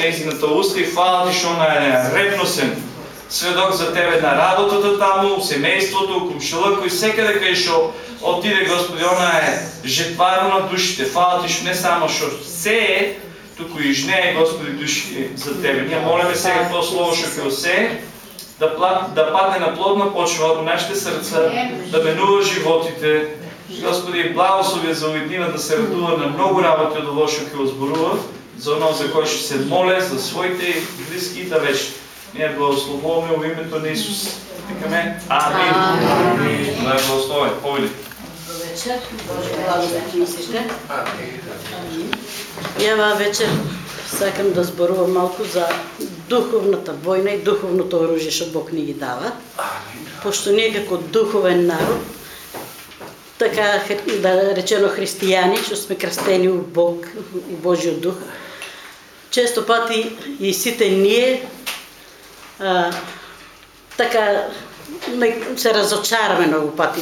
нејзината уста и фала ти што она е ревносен сведок за тебе на работата таму, семејството, комшилако и секаде кај што отиде Господи, она е жетваро на душите. Фала ти што не само што се е, туку и жне Господи души за тебе. Ние молиме сега тоа слово што ќе се да, да падне на плодна почва во нашите срца, да менува животите. Господи, благослови за уеднина да се радува на многу работи од ово што ќе за оно за кој што се моле, за своите блиски да вечни. Ние благословуваме во името на Исус. Викаме Амин. Амин. Да благослови. Повели. вечер. Боже благодат на сите. Ја вечер сакам да зборувам малку за духовната војна и духовното оружје што Бог ни ги дава. Пошто ние како духовен народ, така да речено христијани, што сме крстени у Бог, у Божиот дух, често пати и сите ние а, така се разочараме многу пати.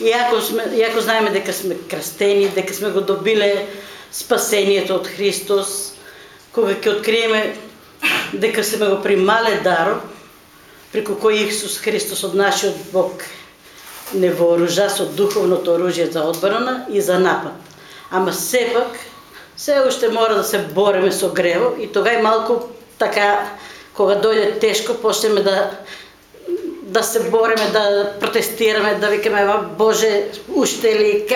Иако, сме, иако знаеме дека сме крстени, дека сме го добиле спасението од Христос, кога ќе откриеме дека сме го примале дар, преку кој Исус Христос од нашиот Бог не вооружа со духовното оружје за одбрана и за напад. Ама сепак, се уште мора да се бореме со грево и тога и малку така кога дојде тешко, почнеме да да се бориме, да протестираме, да викаме, Боже, уште ли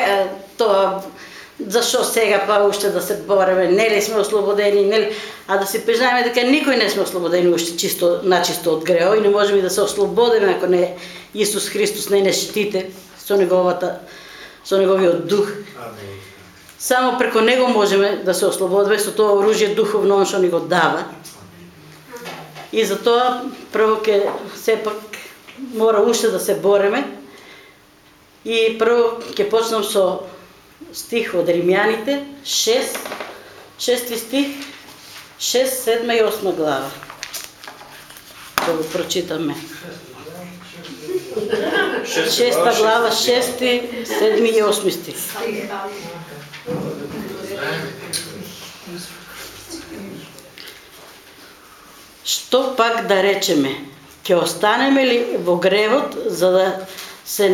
тоа зашо сега па уште да се бориме, нели сме ослободени, нели, а да се признаеме дека никој не сме ослободени уште чисто, начисто од грео и не можеме да се ослободиме ако не Исус Христос не не штите со неговата со неговиот дух. Само преко него можеме да се ослободиме со тоа оружје духовно што ни го дава. И затоа прво ќе сепак мора уште да се бореме. И прво ќе почнам со стих од Римјаните 6 6 стих 6, 7 и 8 глава. Да го прочитаме. Шеста глава, 6, 7 и 8 стих. Што пак да речеме? Ќе останеме ли во гревот за да се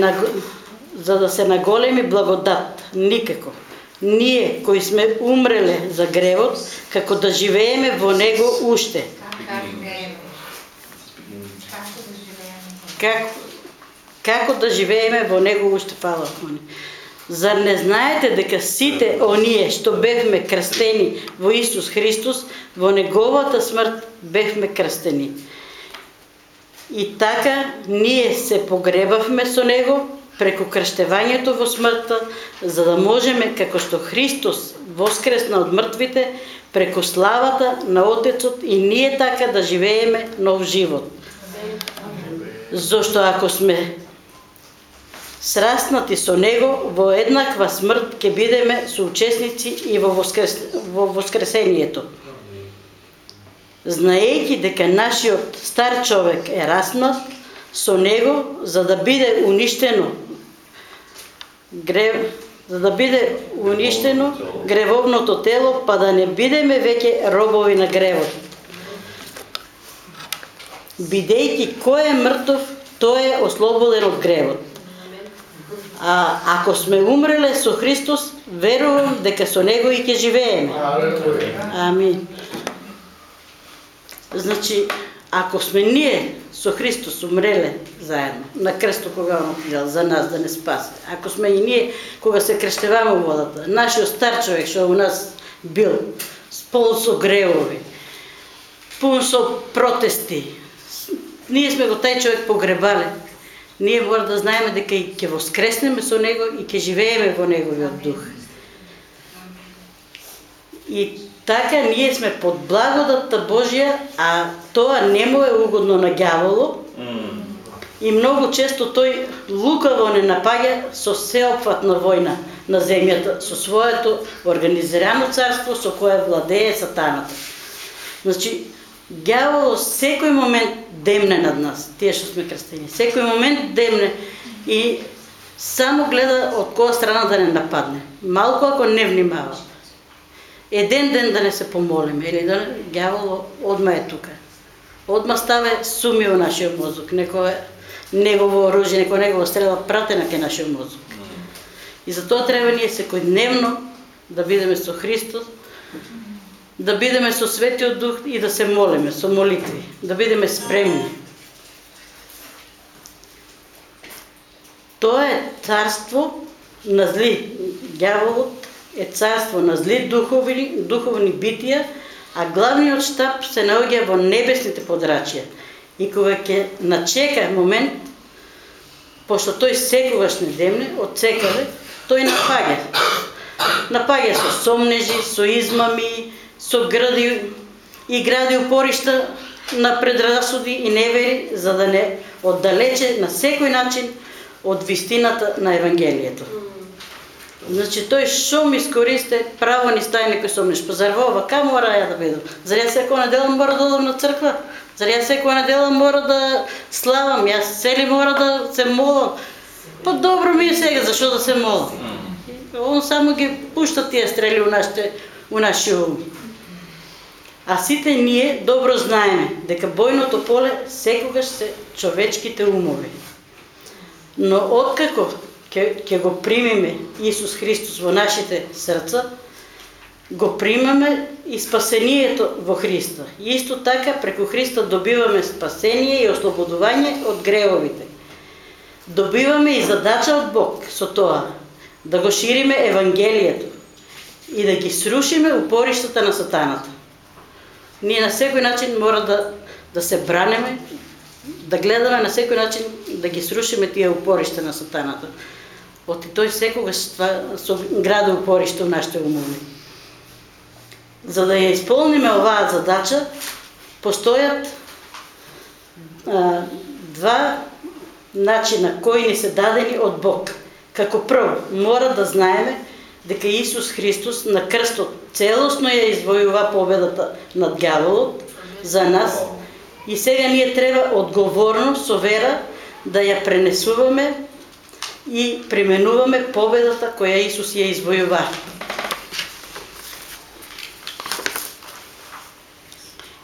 за да се наголеми благодат? Никако. Ние кои сме умреле за гревот, како да живееме во него уште. Како, како да живееме во него уште, фала. Зар не знаете дека сите оние што бевме крстени во Исус Христос, во неговата смрт бевме крстени? И така ние се погребавме со него преку крштевањето во смртта, за да можеме, како што Христос воскресна од мртвите, преку славата на Отецот и ние така да живееме нов живот. Зошто ако сме сраснати со него во еднаква смрт ќе бидеме соучесници и во, воскрес... во воскресението. Знаејќи дека нашиот стар човек е раснат со него за да биде уништено грев, за да биде уништено гревовното тело, па да не бидеме веќе робови на гревот. Бидејќи кој е мртов, тој е ослободен од гревот. А, ако сме умреле со Христос, верувам дека со Него и ќе живееме. Амин. Значи, ако сме ние со Христос умреле заедно, на крсто кога он отидел за нас да не спасе, ако сме и ние кога се крштеваме во водата, нашиот стар човек што у нас бил, пол со гревови, пун со протести, ние сме го тај човек погребале, ние мора да знаеме дека и ќе воскреснеме со него и ќе живееме во неговиот дух. И така ние сме под благодатта Божја, а тоа не му е угодно на ѓаволо. И многу често тој лукаво не напаѓа со сеопфатна војна на земјата, со своето организирано царство со кое владее сатаната. Значи, Гјавол секој момент демне над нас, тие што сме крстени. Секој момент демне и само гледа од која страна да не нападне. Малку ако не внимава. еден ден да не се помолиме или да ѓавол одма е тука. Одма ставе суми во нашиот мозок, некој негово оружје, некој негово стрела пратена ке нашиот мозок. И затоа треба ние секојдневно да бидеме со Христос, да бидеме со Светиот Дух и да се молиме со молитви, да бидеме спремни. Тоа е царство на зли. Дјаволот е царство на зли духовни, духовни битија, а главниот штаб се наоѓа во небесните подрачја. И кога ќе начека момент, пошто тој секогаш не демне, од секаде, тој напаѓа. Напаѓа со сомнежи, со измами, со гради и гради упоришта на предрасуди и невери, за да не оддалече на секој начин од вистината на Евангелието. Значи тој што ми искористе право ни стај некој сомнеш. Па зар ова ка мора ја да бидам? Зар ја секоја недела мора да одам на црква? Зар ја секоја недела мора да славам? Јас цели мора да се молам. Па добро ми е сега, зашо да се молам? Он само ги пушта тие стрели у нашите у нашиот ум. А сите ние добро знаеме дека бојното поле секогаш се човечките умови. Но откако ќе ќе го примиме Исус Христос во нашите срца, го примаме и спасението во Христа. Исто така преку Христа добиваме спасение и ослободување од гревовите. Добиваме и задача од Бог со тоа да го шириме евангелието и да ги срушиме упориштата на сатаната. Ние на секој начин мора да да се бранеме, да гледаме на секој начин да ги срушиме тие упоришта на сатаната. Оти тој секогаш со граде упориште у нашите умови. За да ја исполниме оваа задача, постојат а, два начина кои ни се дадени од Бог. Како прво, мора да знаеме дека Исус Христос на крстот целосно ја извојува победата над ѓаволот за нас и сега ние треба одговорно со вера да ја пренесуваме и применуваме победата која Исус ја извојува.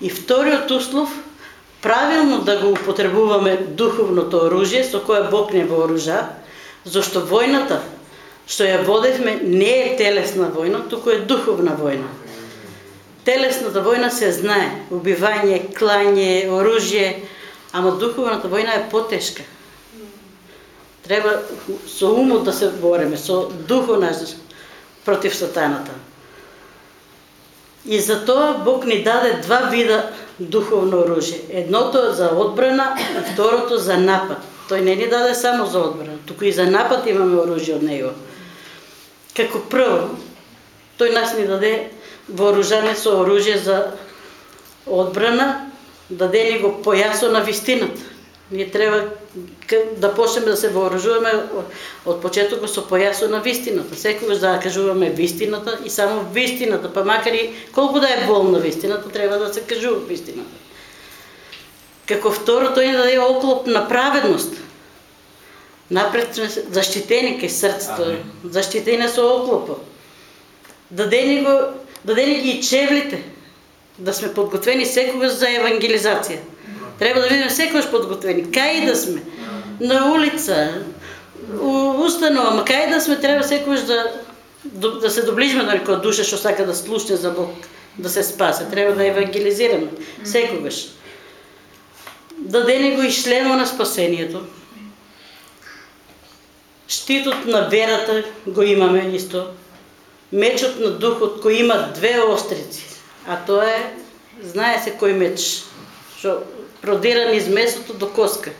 И вториот услов, правилно да го употребуваме духовното оружје со кое Бог не вооружа, зашто војната што ја водевме не е телесна војна, туку е духовна војна. Телесната војна се знае, убивање, клање, оружје, ама духовната војна е потешка. Треба со умот да се бореме, со духот наш да против сатаната. И затоа Бог ни даде два вида духовно оружје. Едното за одбрана, второто за напад. Тој не ни даде само за одбрана, туку и за напад имаме оружје од него. Како прво, тој нас ни даде вооружане со оружје за одбрана, даде ни го појасо на вистината. Ние треба да почнеме да се вооружуваме од почетокот со појасо на вистината. Секогаш да кажуваме вистината и само вистината, па макар и колку да е болна вистината, треба да се кажува вистината. Како второ, тој ни даде оклоп на праведност. Напред сме заштитени кај срцето, заштитени со оклопот. Даде ни го, даде ни ги и чевлите, да сме подготвени секогаш за евангелизација. Треба да бидеме секогаш подготвени. Кај да сме? На улица, у установа, ма кај да сме треба секогаш да да се доближиме до некоја душа што сака да слушне за Бог, да се спасе. Треба да евангелизираме секогаш. Дадене го и шлемо на спасението. Штитот на верата го имаме исто. Мечот на духот кој има две острици, а тоа е знае се кој меч што продиран из месото до коска.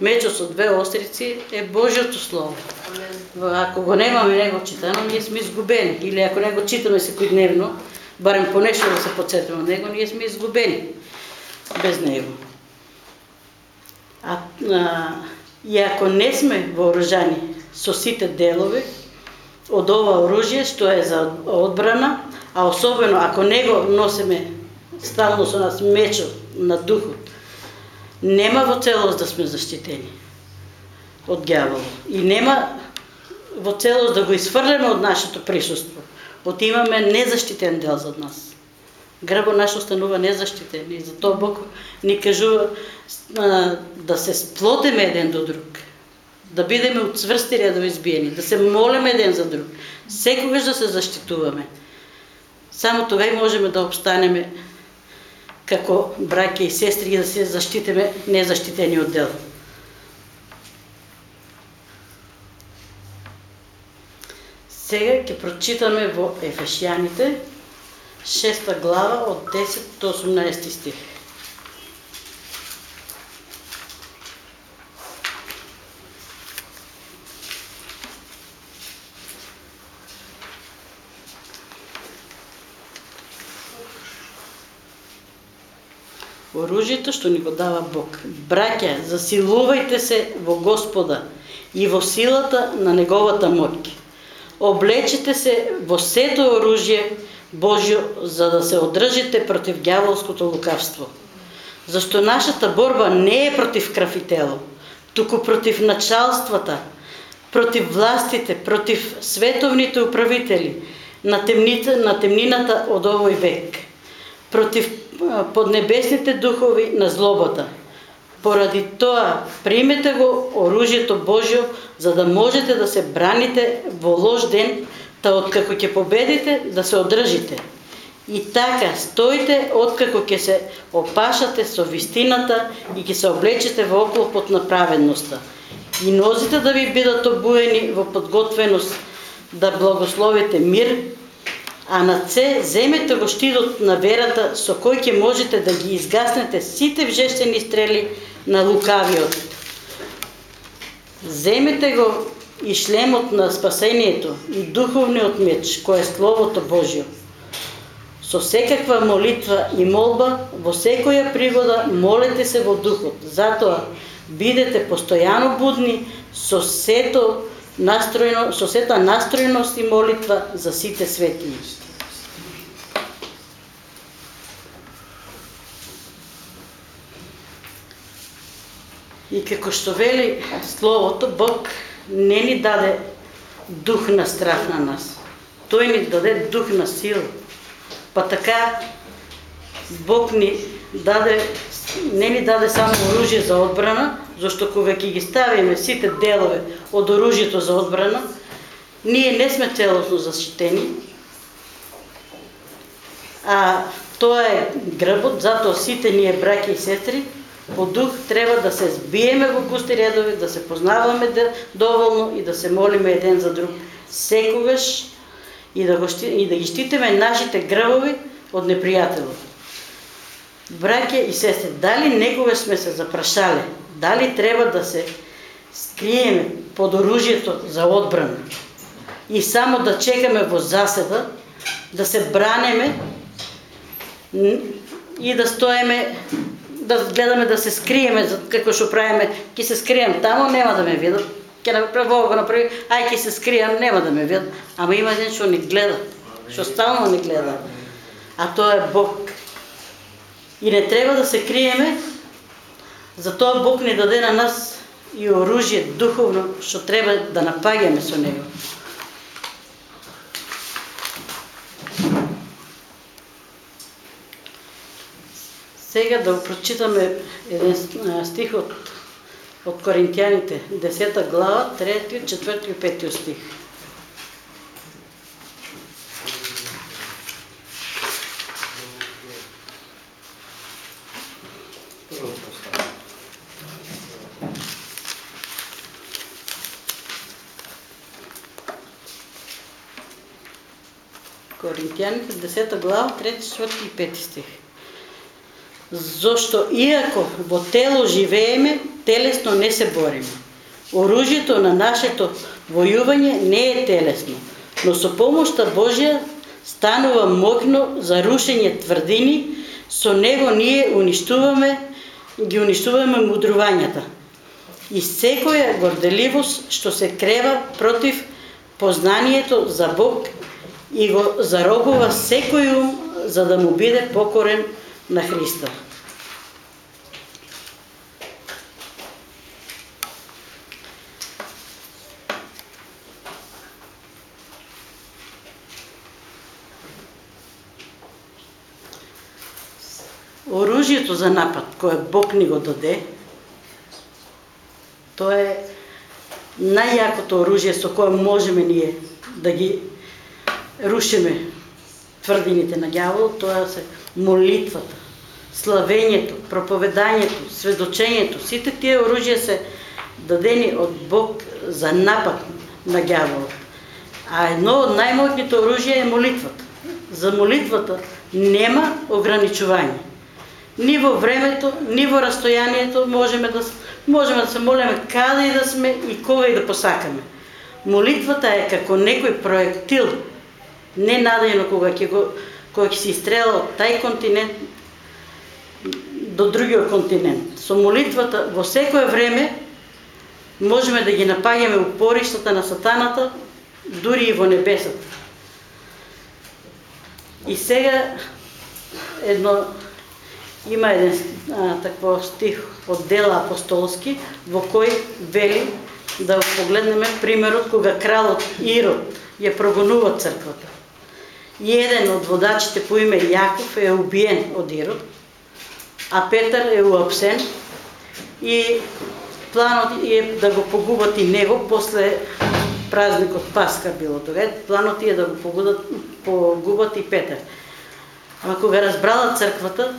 Мечот со две острици е Божјото Слово. Ако го немаме него читано, ние сме изгубени. Или ако не го читаме секојдневно, барем по нешто да се подсетиме од него, ние сме изгубени без него. А, а, и ако не сме вооружани со сите делови. Од ова оружје што е за одбрана, а особено ако него носиме стално со нас мечот на духот, нема во целост да сме заштитени од ѓаволот И нема во целост да го изфрлеме од нашето присуство, отимаме незаштитен дел за нас. Грбо наш останува незаштитен и затоа Бог ни кажува да се сплотиме еден до друг, да бидеме уцврсти редови избиени, да се молиме еден за друг, секогаш да се заштитуваме. Само тогава можеме да обстанеме како браќа и сестри и да се заштитиме незаштитениот дел. Сега ќе прочитаме во Ефешјаните, шеста глава од 10 до 18 стих. Оружјето што ни го дава Бог. Браќа, засилувајте се во Господа и во силата на неговата моќ. Облечете се во сето оружје Божјо за да се одржите против ѓаволското лукавство. Зашто нашата борба не е против крв и тело, туку против началствата, против властите, против световните управители на, темнината, на темнината од овој век, против Па, поднебесните духови на злобата. Поради тоа, примете го оружјето Божјо, за да можете да се браните во лош ден, та откако ќе победите, да се одржите. И така, стоите откако ќе се опашате со вистината и ќе се облечете во оклопот на праведноста. И нозите да ви бидат обуени во подготвеност да благословите мир, а на це земете го штидот на верата со кој ќе можете да ги изгаснете сите вжештени стрели на лукавиот. Земете го и шлемот на спасението и духовниот меч, кој е Словото Божјо. Со секаква молитва и молба, во секоја пригода, молете се во духот. Затоа, бидете постојано будни со сето настроено, со сета настроеност и молитва за сите свети. И како што вели Словото, Бог не ни даде дух на страх на нас. Тој ни даде дух на сила. Па така Бог ни даде не ни даде само оружје за одбрана, зашто кога ќе ги ставиме сите делови од оружјето за одбрана, ние не сме целосно заштитени. А тоа е грбот, затоа сите ние браќи и сестри по дух треба да се збиеме во густи редови, да се познаваме доволно и да се молиме еден за друг секогаш и да, го, и да ги штитиме нашите грбови од непријателот. Браке и сестри, дали некогаш сме се запрашале, дали треба да се скриеме под оружјето за одбрана и само да чекаме во заседа, да се бранеме и да стоеме да гледаме да се скриеме како што правиме, ќе се скрием таму, нема да ме видат. Ќе направи го направи, ај ќе се скрием, нема да ме видат. Ама има еден што ни гледа, што стално ни гледа. А тоа е Бог. И не треба да се криеме, затоа Бог не даде на нас и оружје духовно што треба да напаѓаме со него. Сега да го прочитаме еден стих од, од Коринтијаните, 10 глава, 3, 4 и 5 стих. Коринтијаните, 10 глава, 3, 4 и 5 стих. Зошто иако во тело живееме, телесно не се бориме. Оружјето на нашето војување не е телесно, но со помошта Божја станува моќно за рушење тврдини, со него ние уништуваме, ги уништуваме мудрувањата. И секоја горделивост што се крева против познанието за Бог и го зарогува секој ум за да му биде покорен на Христа. оружјето за напад кое Бог ни го даде, тоа е најјакото оружје со кое можеме ние да ги рушиме тврдините на ѓавол, тоа се молитвата, славењето, проповедањето, сведочењето, сите тие оружја се дадени од Бог за напад на ѓаволот. А едно од најмоќните оружја е молитвата. За молитвата нема ограничување. Ни во времето, ни во растојанието можеме да можеме да се молиме каде и да сме и кога и да посакаме. Молитвата е како некој проектил, не надејно кога ќе го кога ќе се истрела од тај континент до другиот континент. Со молитвата во секое време можеме да ги напаѓаме упориштата на сатаната дури и во небесата. И сега едно има еден а, такво стих од дела апостолски во кој вели да погледнеме примерот кога кралот Ирод ја прогонува црквата. Еден од водачите по име Јаков е убиен од Ирод, а Петар е уапсен и планот е да го погубат и него после празникот Паска било тога. Планот е да го погубат, погубат и Петар. Ама кога разбрала црквата,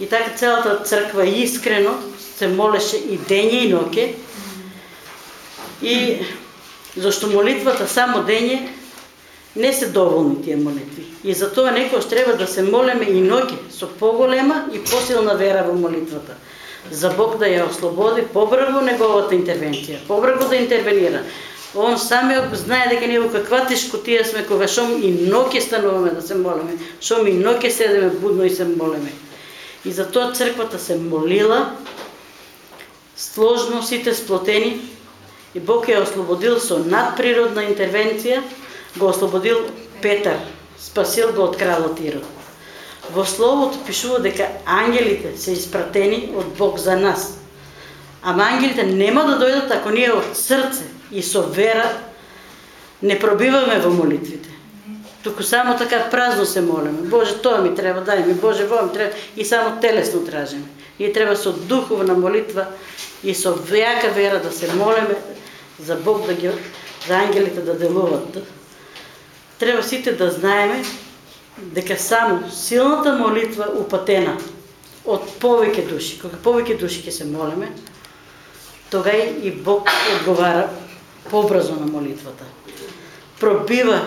и така целата црква искрено се молеше и дење и ноќе, и зашто молитвата само дење не се доволни тие молитви. И затоа некојаш треба да се молеме и ноќе со поголема и посилна вера во молитвата. За Бог да ја ослободи побрзо неговата интервенција, побрзо да интервенира. Он самиот знае дека ние во каква тешкотија сме кога шом и ноќе стануваме да се молиме, шом и ноќе седеме будно и се молиме. И затоа црквата се молила, сложно сите сплотени, и Бог ја ослободил со надприродна интервенција, го ослободил Петар, спасил го од кралот Ирод. Во Словото пишува дека ангелите се испратени од Бог за нас. Ама ангелите нема да дојдат ако ние од срце и со вера не пробиваме во молитвите. Туку само така празно се молиме. Боже, тоа ми треба, дај ми, Боже, во ми треба и само телесно тражиме. И треба со духовна молитва и со вјака вера да се молиме за Бог да ги за ангелите да делуват. Треба сите да знаеме дека само силната молитва упатена од повеќе души, кога повеќе души ќе се молиме, тога и Бог одговара побрзо на молитвата. Пробива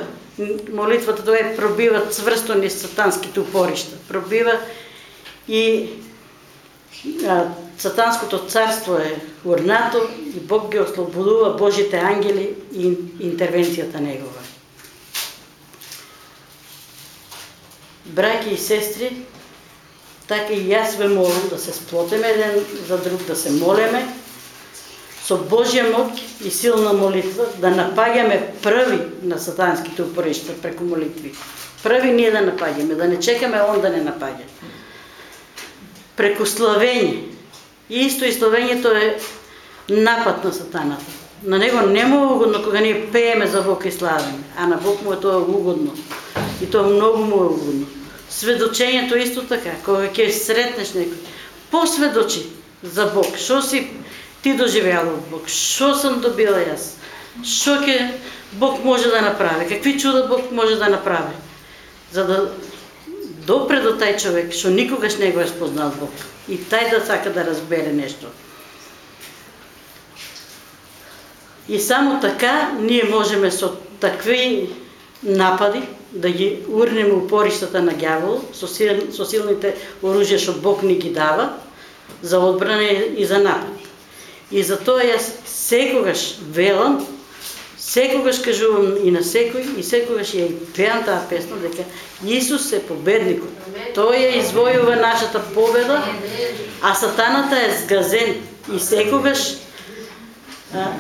молитвата тоа е пробива цврсто низ сатанските упоришта. Пробива и а, сатанското царство е урнато и Бог ги ослободува Божите ангели и интервенцијата негова. Браќи и сестри, така и јас ве молам да се сплотиме еден за друг, да се молеме, со Божја моќ и силна молитва да напаѓаме први на сатанските упоришта преку молитви. Први ние да напаѓаме, да не чекаме он да не напаѓа. Преку славење. Исто и славењето е напад на сатаната. На него не му е угодно кога ние пееме за Бог и славиме, а на Бог му е тоа угодно. И тоа многу му е угодно. Сведочењето исто така, кога ќе сретнеш некој, посведочи за Бог. Што си ти доживеала од Бог. Што сум добила јас? Што ќе Бог може да направи? Какви чуда Бог може да направи? За да допре до тај човек што никогаш не го е спознал Бог. И тај да сака да разбере нешто. И само така ние можеме со такви напади да ги урнеме упориштата на ѓавол со, сил, со силните оружја што Бог ни ги дава за одбрана и за напад. И затоа јас секогаш велам, секогаш кажувам и на секој, и секогаш ја и пеам таа песна дека Исус е победникот. Тој ја извојува нашата победа, а сатаната е сгазен и секогаш а,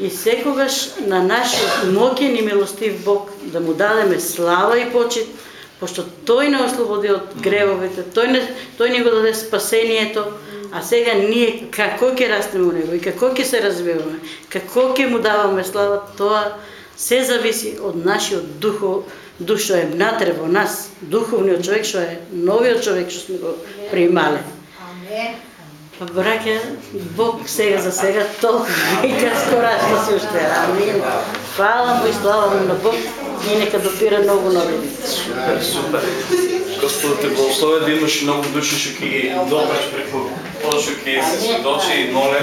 и секогаш на нашиот моќен и милостив Бог да му дадеме слава и почит, пошто тој не ослободи од гревовите, тој не тој не го даде спасението, А сега ние како ќе растеме у него и како ќе се развиваме, како ќе му даваме слава, тоа се зависи од нашиот духов, душ што е внатре во нас, духовниот човек што е новиот човек што сме го примале. Па браќа, Бог сега за сега толку веќе скорашно се уште. Амин. Фала му и слава му на Бог и нека допира многу нови. Супер, супер. Господ те благослови да имаш многу души што ќе ги добраш преку тоа што ќе се сведочи и моле